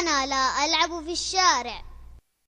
أنا لا ألعب في الشارع.